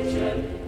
Egypt.